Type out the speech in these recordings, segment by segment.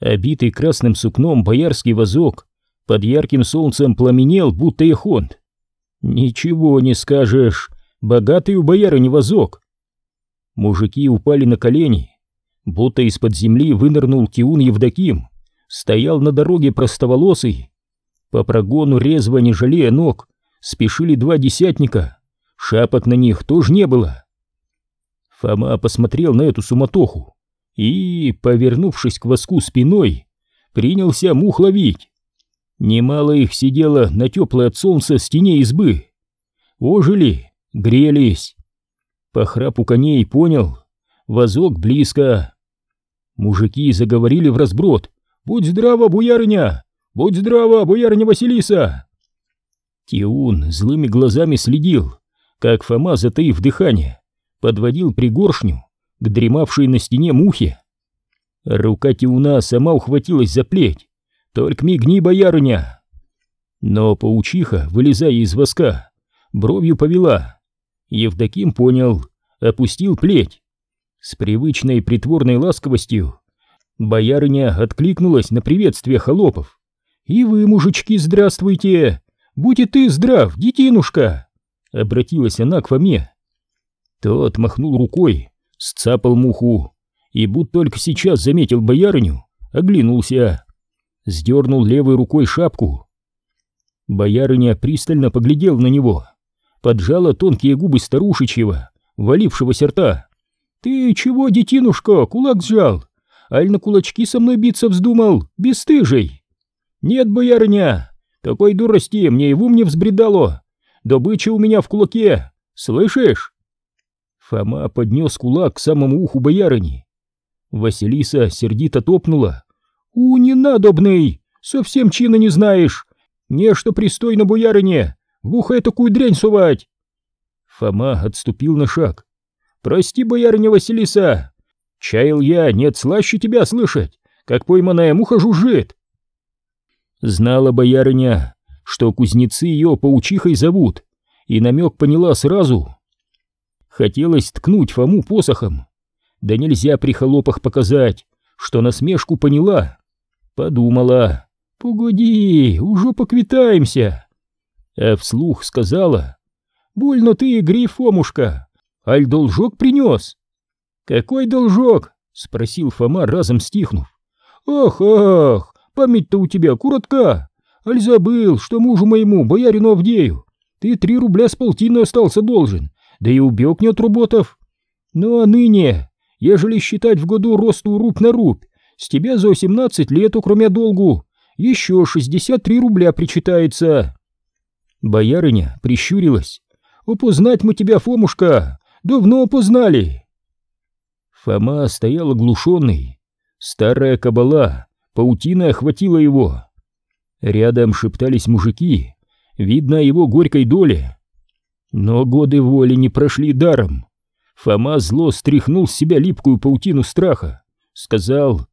Обитый красным сукном боярский вазок под ярким солнцем пламенел, будто эхонт. Ничего не скажешь, богатый у боярыни вазок. Мужики упали на колени, будто из-под земли вынырнул Тиун Евдоким, стоял на дороге простоволосый. По прогону резво, не жалея ног, спешили два десятника, шапок на них тоже не было. Фома посмотрел на эту суматоху и, повернувшись к воску спиной, принялся мух ловить. Немало их сидело на теплой от солнца стене избы. Ожили, грелись. По храпу коней понял, возок близко. Мужики заговорили в разброд. «Будь здрава, буярыня! Будь здрава, буярыня Василиса!» Тиун злыми глазами следил, как Фома, затаив дыхание, подводил пригоршню к дремавшей на стене мухе. Рука Тиуна сама ухватилась за плеть. «Только мигни, боярыня!» Но паучиха, вылезая из воска, бровью повела. Евдоким понял, опустил плеть. С привычной притворной ласковостью боярыня откликнулась на приветствие холопов. «И вы, мужички, здравствуйте! Будь и ты здрав, детинушка!» Обратилась она к Фоме. Тот махнул рукой, сцапал муху и, будто только сейчас заметил боярыню, оглянулся. Сдернул левой рукой шапку. Боярыня пристально поглядел на него, поджала тонкие губы старушечьего, валившегося рта. «Ты чего, детинушка, кулак сжал? Аль на кулачки со мной биться вздумал, бесстыжий?» «Нет, боярыня, такой дурости мне и в ум не взбредало. Добыча у меня в кулаке, слышишь?» Фома поднес кулак к самому уху боярыни. Василиса сердито топнула. «У, ненадобный! Совсем чина не знаешь! Нечто пристойно, боярыне! В ухо такую дрянь сувать!» Фома отступил на шаг. «Прости, боярыня Василиса! Чаял я, нет слаще тебя слышать, как пойманная муха жужжит!» Знала боярыня, что кузнецы ее паучихой зовут, и намек поняла сразу. Хотелось ткнуть Фому посохом. Да нельзя при холопах показать, что насмешку поняла. Подумала, погоди, уже поквитаемся. А вслух сказала, больно ты, гриф, Фомушка, аль должок принес? Какой должок? Спросил Фома, разом стихнув. Ах, ах, память-то у тебя коротка. Аль забыл, что мужу моему, боярину Авдею, ты три рубля с полтиной остался должен, да и убег не отработав. Ну а ныне, ежели считать в году росту руб на рубь, с тебя за 18 лет, кроме долгу, еще 63 рубля причитается. Боярыня прищурилась. «Опознать мы тебя, Фомушка, давно опознали!» Фома стоял оглушенный. Старая кабала, паутина охватила его. Рядом шептались мужики, видно его горькой доле. Но годы воли не прошли даром. Фома зло стряхнул с себя липкую паутину страха. Сказал,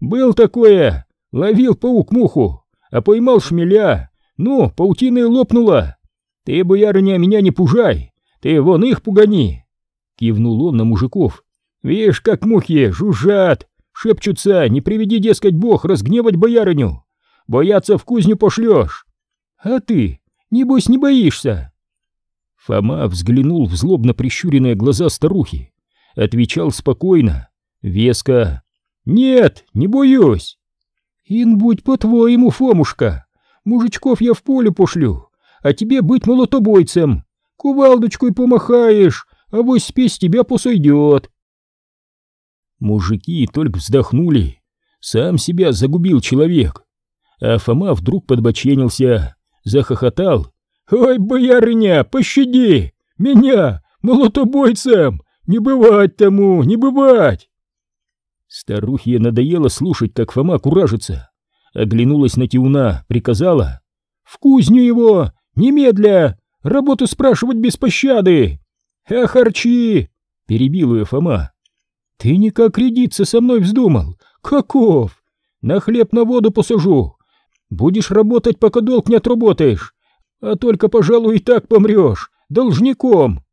«Был такое, ловил паук муху, а поймал шмеля. Ну, паутина и лопнула. Ты, боярыня, меня не пужай, ты вон их пугани!» Кивнул он на мужиков. «Видишь, как мухи жужжат, шепчутся, не приведи, дескать, бог, разгневать боярыню. Бояться в кузню пошлешь. А ты, небось, не боишься?» Фома взглянул в злобно прищуренные глаза старухи, отвечал спокойно, веско. «Нет, не боюсь!» «Ин будь по-твоему, Фомушка, мужичков я в поле пошлю, а тебе быть молотобойцем, кувалдочкой помахаешь, а вось спесь тебя посойдет!» Мужики только вздохнули, сам себя загубил человек, а Фома вдруг подбоченился, захохотал «Ой, боярыня, пощади! Меня, молотобойцем! Не бывать тому, не бывать!» Старухе надоело слушать, как Фома куражится. Оглянулась на Тиуна, приказала. «В кузню его! Немедля! Работу спрашивать без пощады!» «А харчи!» — перебил ее Фома. «Ты никак рядиться со мной вздумал! Каков? На хлеб на воду посажу! Будешь работать, пока долг не отработаешь! А только, пожалуй, и так помрешь, должником.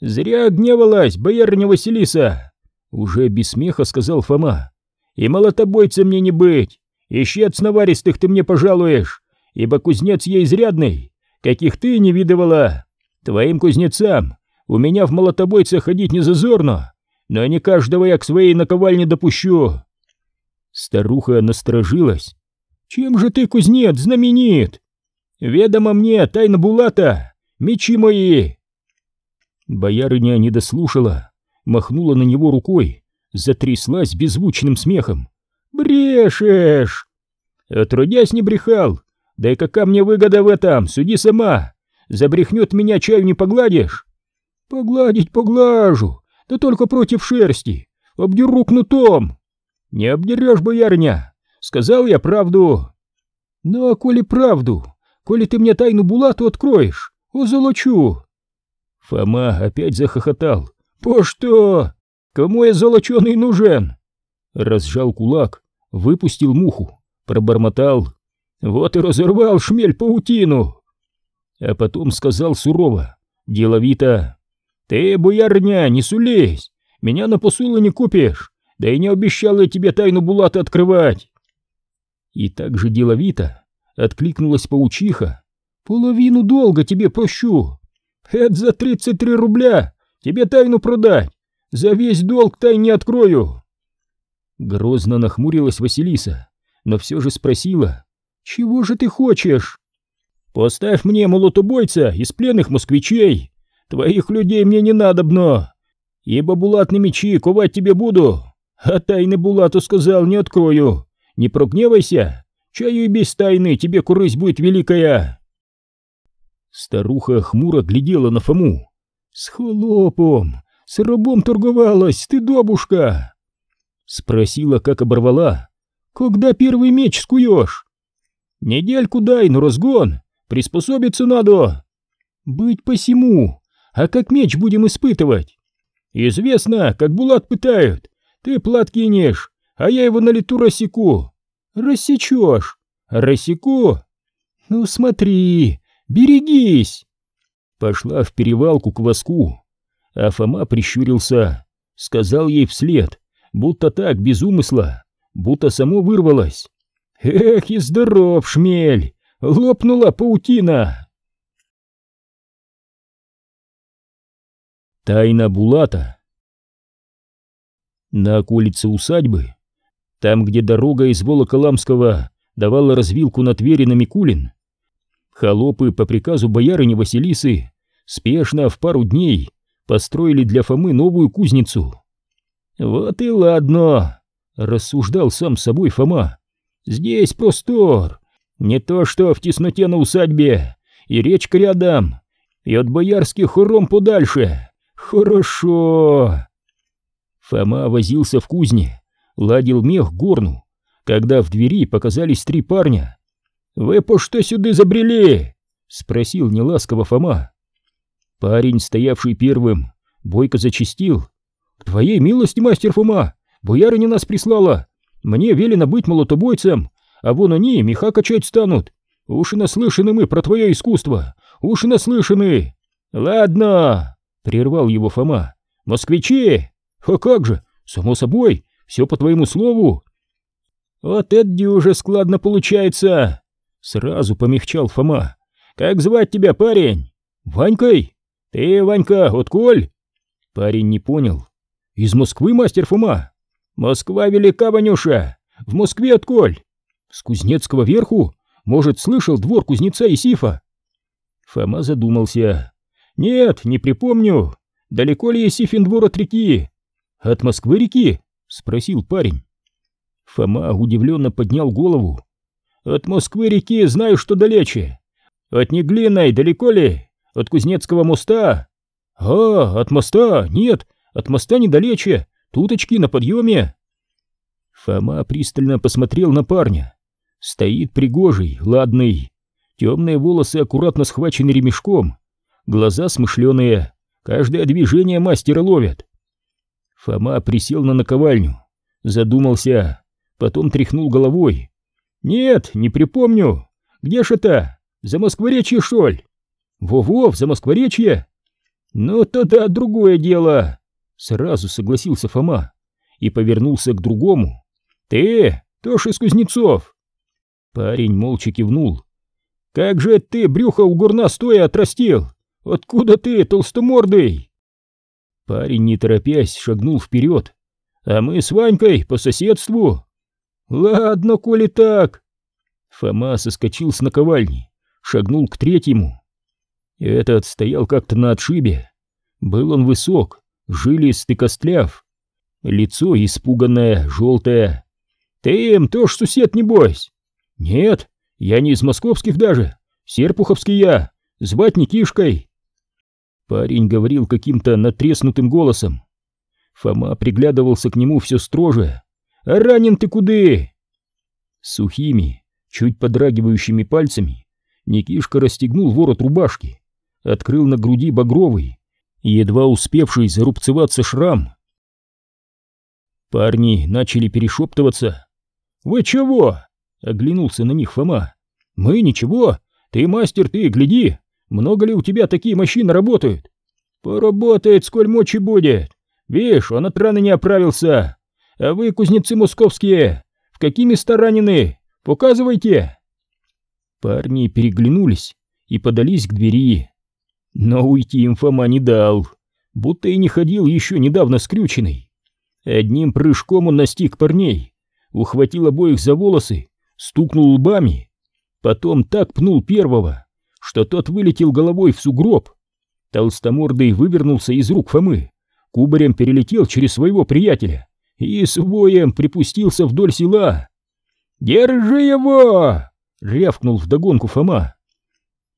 Зря гневалась боярня Василиса, уже без смеха сказал Фома. и молотобойца мне не быть. Ищец наваристых ты мне пожалуешь, ибо кузнец я изрядный, каких ты не видывала. Твоим кузнецам у меня в молотобойце ходить не зазорно, но не каждого я к своей наковальне допущу. Старуха насторожилась. Чем же ты, кузнец, знаменит? Ведомо мне, тайна Булата, мечи мои. Боярыня не дослушала, махнула на него рукой, затряслась беззвучным смехом. «Брешешь!» «Отродясь не брехал! Да и какая мне выгода в этом, суди сама! Забрехнет меня, чаю не погладишь?» «Погладить поглажу, да только против шерсти, обдеру кнутом!» «Не обдерешь, боярня! Сказал я правду!» «Ну а коли правду, коли ты мне тайну Булату откроешь, озолочу!» Фома опять захохотал. «По что? Кому я золоченый нужен?» Разжал кулак, выпустил муху, пробормотал. «Вот и разорвал шмель паутину!» А потом сказал сурово, деловито. «Ты, буярня, не сулись, меня на посулы не купишь, да и не обещал я тебе тайну Булата открывать!» И так же деловито откликнулась паучиха. «Половину долга тебе прощу! Это за тридцать три рубля тебе тайну продать! За весь долг тайне открою!» Грозно нахмурилась Василиса, но все же спросила, «Чего же ты хочешь?» «Поставь мне молотобойца из пленных москвичей, Твоих людей мне не надобно, ибо булатные мечи ковать тебе буду, а тайны булату сказал не открою. Не прогневайся, чаю и без тайны тебе курысь будет великая. Старуха хмуро глядела на Фому. С холопом, с рабом торговалась, ты добушка. Спросила, как оборвала. Когда первый меч скуешь? Недельку дай, но разгон, приспособиться надо. Быть посему, а как меч будем испытывать? Известно, как булат пытают. Ты плат кинешь, а я его на лету рассеку. Рассечешь. Рассеку? Ну смотри, берегись. Пошла в перевалку к воску, а Фома прищурился, сказал ей вслед, будто так, без умысла, будто само вырвалось. Эх, и здоров, шмель, лопнула паутина. Тайна Булата На околице усадьбы, там, где дорога из Волоколамского давала развилку на Твери на Микулин, холопы по приказу боярыни Василисы спешно в пару дней построили для Фомы новую кузницу. «Вот и ладно», — рассуждал сам собой Фома. «Здесь простор, не то что в тесноте на усадьбе, и речка рядом, и от боярских хором подальше». «Хорошо!» Фома возился в кузне, ладил мех горну, когда в двери показались три парня. «Вы по что сюда забрели?» — спросил неласково Фома. Парень, стоявший первым, бойко зачистил. «Твоей милости, мастер Фома, боярыня нас прислала. Мне велено быть молотобойцем, а вон они меха качать станут. Уж и наслышаны мы про твое искусство, уж и наслышаны. Ладно, Прервал его Фома. «Москвичи! А как же! Само собой, все по твоему слову!» «Вот это уже складно получается!» Сразу помягчал Фома. «Как звать тебя, парень?» «Ванькой!» «Ты, Ванька, отколь?» Парень не понял. «Из Москвы, мастер Фома?» «Москва велика, Ванюша! В Москве отколь?» «С Кузнецкого верху? Может, слышал двор кузнеца Исифа?» Фома задумался. «Нет, не припомню. Далеко ли Есифин двор от реки?» «От Москвы реки?» — спросил парень. Фома удивленно поднял голову. «От Москвы реки знаю, что далече. От Неглиной далеко ли? От Кузнецкого моста?» «А, от моста? Нет, от моста недалече. Туточки на подъеме». Фома пристально посмотрел на парня. Стоит пригожий, ладный. Темные волосы аккуратно схвачены ремешком, глаза смышленые, каждое движение мастера ловят. Фома присел на наковальню, задумался, потом тряхнул головой. «Нет, не припомню. Где ж это? За Москворечье, что ли?» «Во-во, за Москворечье?» «Ну, тогда другое дело!» Сразу согласился Фома и повернулся к другому. «Ты? Тоша из Кузнецов!» Парень молча кивнул. «Как же ты брюхо у горна стоя отрастил? Откуда ты, толстомордый?» Парень, не торопясь, шагнул вперед. «А мы с Ванькой по соседству». «Ладно, коли так». Фома соскочил с наковальни, шагнул к третьему. Этот стоял как-то на отшибе. Был он высок, жилист и костляв. Лицо испуганное, желтое. «Ты им тоже сусед, небось?» «Нет, я не из московских даже. Серпуховский я, звать Никишкой». Парень говорил каким-то натреснутым голосом. Фома приглядывался к нему все строже. «А ранен ты куды?» Сухими, чуть подрагивающими пальцами Никишка расстегнул ворот рубашки, открыл на груди багровый, едва успевший зарубцеваться шрам. Парни начали перешептываться. «Вы чего?» — оглянулся на них Фома. «Мы ничего. Ты мастер, ты гляди. Много ли у тебя такие машины работают? Поработает, сколь мочи будет. Видишь, он от раны не оправился. А вы, кузнецы московские, в какие места ранены? Показывайте. Парни переглянулись и подались к двери. Но уйти им Фома не дал, будто и не ходил еще недавно скрюченный. Одним прыжком он настиг парней, ухватил обоих за волосы, стукнул лбами, потом так пнул первого, что тот вылетел головой в сугроб. Толстомордый вывернулся из рук Фомы, кубарем перелетел через своего приятеля и с воем припустился вдоль села. «Держи его!» — рявкнул вдогонку Фома.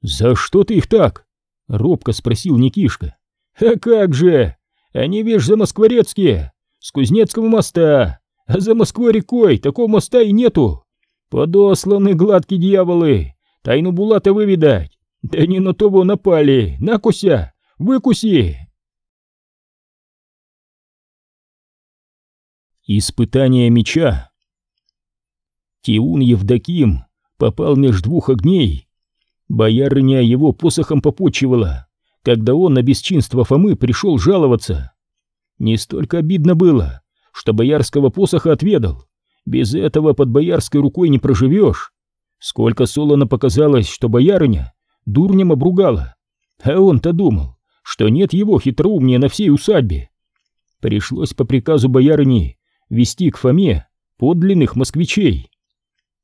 «За что ты их так?» — робко спросил Никишка. «А как же! Они, видишь, за Москворецкие, с Кузнецкого моста, а за Москвой-рекой такого моста и нету. Подосланы гладкие дьяволы, тайну Булата выведать. Да не на того напали, накуся, выкуси!» Испытание меча Тиун Евдоким попал между двух огней. Боярыня его посохом попочивала, когда он на бесчинство Фомы пришел жаловаться. Не столько обидно было, что боярского посоха отведал. Без этого под боярской рукой не проживешь. Сколько солоно показалось, что боярыня дурнем обругала. А он-то думал, что нет его хитроумнее на всей усадьбе. Пришлось по приказу боярыни вести к Фоме подлинных москвичей.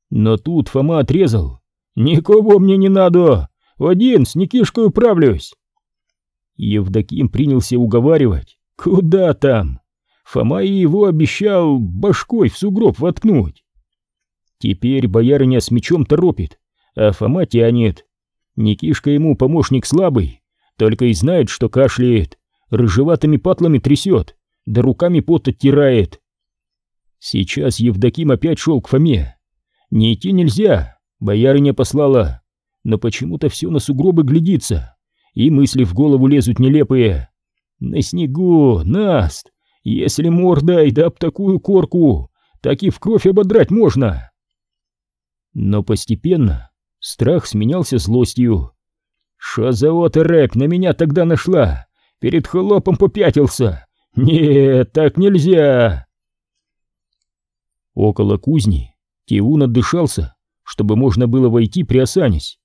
Но тут Фома отрезал. «Никого мне не надо! Один с Никишкой управлюсь!» Евдоким принялся уговаривать. «Куда там?» Фома и его обещал башкой в сугроб воткнуть. Теперь боярыня с мечом торопит, а Фома тянет. Никишка ему помощник слабый, только и знает, что кашляет, рыжеватыми патлами трясет, да руками пот оттирает. Сейчас Евдоким опять шел к Фоме. Не идти нельзя, боярыня послала, но почему-то все на сугробы глядится, и мысли в голову лезут нелепые. На снегу, наст, если мордой да об такую корку, так и в кровь ободрать можно. Но постепенно страх сменялся злостью. Шо за оторопь на меня тогда нашла? Перед холопом попятился. Нет, так нельзя. Около кузни Тиун отдышался, чтобы можно было войти приосанясь.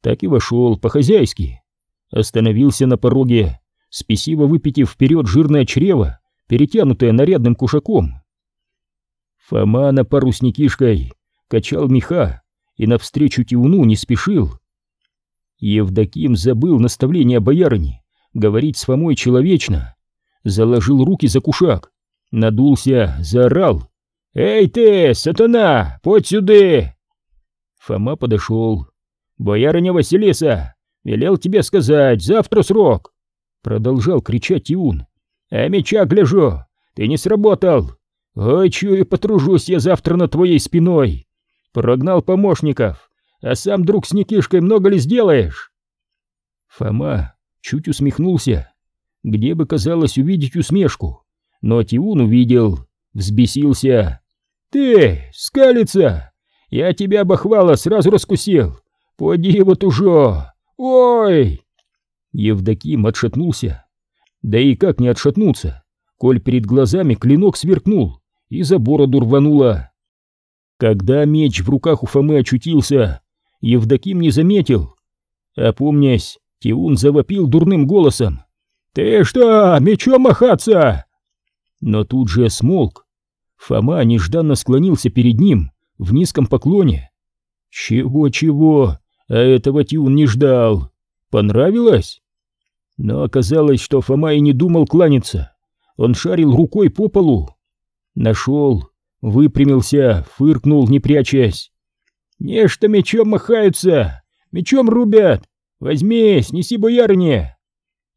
Так и вошел по-хозяйски. Остановился на пороге, спесиво выпитив вперед жирное чрево перетянутая нарядным кушаком. Фома на пару с Никишкой качал меха и навстречу Тиуну не спешил. Евдоким забыл наставление боярыни говорить с Фомой человечно, заложил руки за кушак, надулся, заорал. «Эй ты, сатана, подь сюда!» Фома подошел. «Боярыня Василиса, велел тебе сказать, завтра срок!» Продолжал кричать Тиун. А меча гляжу, ты не сработал. Ой, чую, потружусь я завтра на твоей спиной. Прогнал помощников, а сам друг с Никишкой много ли сделаешь? Фома чуть усмехнулся, где бы казалось увидеть усмешку, но Тиун увидел, взбесился. «Ты, скалица! Я тебя, бахвала, сразу раскусил! Поди вот уже! Ой!» Евдоким отшатнулся, да и как не отшатнуться, коль перед глазами клинок сверкнул и за бороду рвануло. Когда меч в руках у Фомы очутился, Евдоким не заметил. Опомнясь, Тиун завопил дурным голосом. «Ты что, мечом махаться?» Но тут же смолк. Фома нежданно склонился перед ним в низком поклоне. Чего-чего, а этого Тиун не ждал. Понравилось? Но оказалось, что Фома и не думал кланяться. Он шарил рукой по полу. Нашел, выпрямился, фыркнул, не прячась. «Нечто мечом махаются, мечом рубят. Возьми, снеси боярыне!»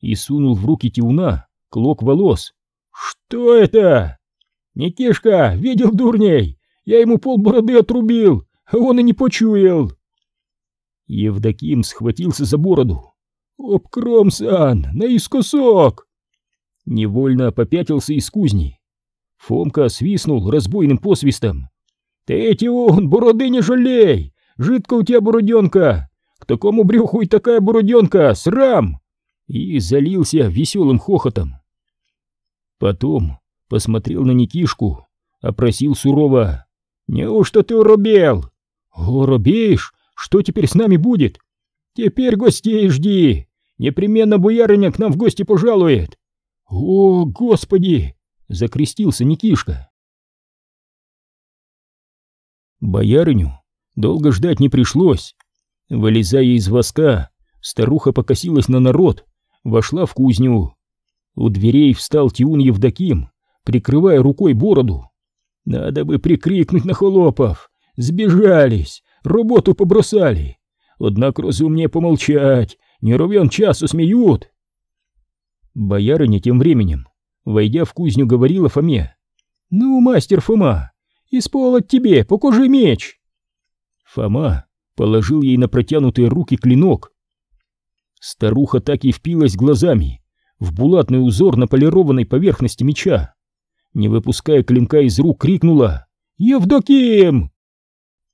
И сунул в руки Тиуна клок волос. «Что это?» «Никишка, видел дурней? Я ему пол бороды отрубил, а он и не почуял!» Евдоким схватился за бороду. «Обкромсан, наискосок!» Невольно попятился из кузни. Фомка свистнул разбойным посвистом. «Ты эти он, бороды не жалей! Жидко у тебя бороденка! К такому брюху и такая бороденка! Срам!» И залился веселым хохотом. Потом посмотрел на Никишку, опросил сурово. «Неужто ты уробел?» «Уробеешь? Что теперь с нами будет?» «Теперь гостей жди! Непременно боярыня к нам в гости пожалует!» «О, Господи!» — закрестился Никишка. Боярыню долго ждать не пришлось. Вылезая из воска, старуха покосилась на народ, вошла в кузню. У дверей встал Тиун Евдоким, прикрывая рукой бороду. Надо бы прикрикнуть на холопов. Сбежались, работу побросали. Однако разумнее помолчать, не ровен час усмеют. Боярыня тем временем, войдя в кузню, говорила Фоме. «Ну, мастер Фома, исполоть тебе, покажи меч!» Фома положил ей на протянутые руки клинок. Старуха так и впилась глазами в булатный узор на полированной поверхности меча. Не выпуская клинка из рук, крикнула «Евдоким!»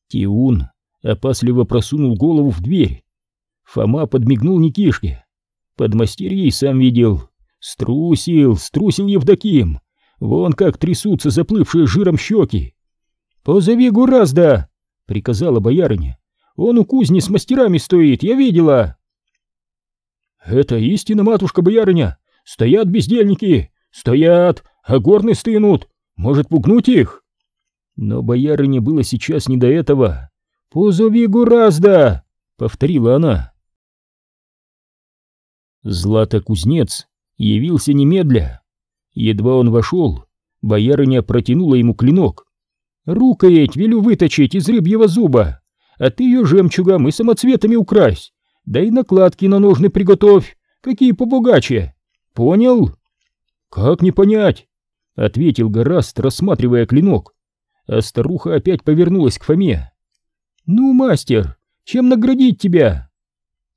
Тиун опасливо просунул голову в дверь. Фома подмигнул Никишке. Подмастерье сам видел. Струсил, струсил Евдоким. Вон как трясутся заплывшие жиром щеки. «Позови Гуразда!» — приказала боярыня. «Он у кузни с мастерами стоит, я видела!» «Это истина, матушка-боярыня! Стоят бездельники! Стоят, а горны стынут! Может, пугнуть их?» Но боярыне было сейчас не до этого. «Позови Гуразда!» — повторила она. Злата-кузнец явился немедля. Едва он вошел, боярыня протянула ему клинок. «Рукоять велю выточить из рыбьего зуба, а ты ее жемчугом и самоцветами укрась, да и накладки на ножны приготовь, какие побогаче. Понял?» «Как не понять?» — ответил Гораст, рассматривая клинок. А старуха опять повернулась к Фоме. «Ну, мастер, чем наградить тебя?»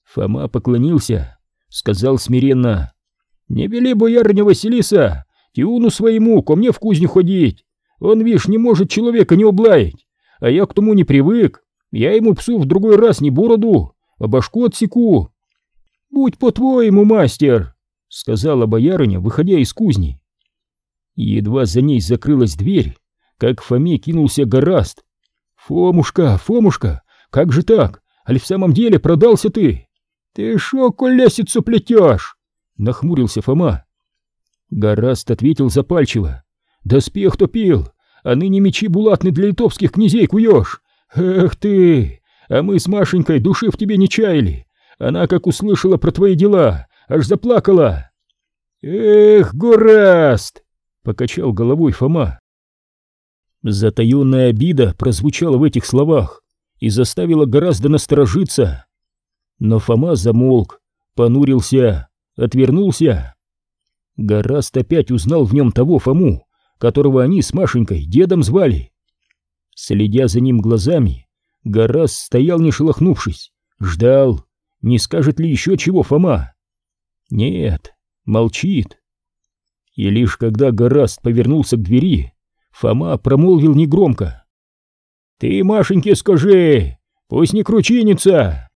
Фома поклонился сказал смиренно. «Не вели, боярня Василиса, Тиуну своему ко мне в кузню ходить. Он, вишь, не может человека не облаять, а я к тому не привык. Я ему псу в другой раз не бороду, а башку отсеку». «Будь по-твоему, мастер», — сказала боярыня, выходя из кузни. Едва за ней закрылась дверь, как Фоме кинулся гораст. «Фомушка, Фомушка, как же так? Аль в самом деле продался ты?» «Ты шо колесицу плетешь?» — нахмурился Фома. Гораст ответил запальчиво. «Доспех топил, а ныне мечи булатны для литовских князей куешь. Эх ты! А мы с Машенькой души в тебе не чаяли. Она, как услышала про твои дела, аж заплакала». «Эх, Гораст!» — покачал головой Фома. Затаенная обида прозвучала в этих словах и заставила гораздо насторожиться. Но Фома замолк, понурился, отвернулся. Гораст опять узнал в нем того Фому, которого они с Машенькой дедом звали. Следя за ним глазами, Гораст стоял не шелохнувшись, ждал, не скажет ли еще чего Фома. Нет, молчит. И лишь когда Гораст повернулся к двери, Фома промолвил негромко. «Ты, Машеньке, скажи, пусть не кручинится!»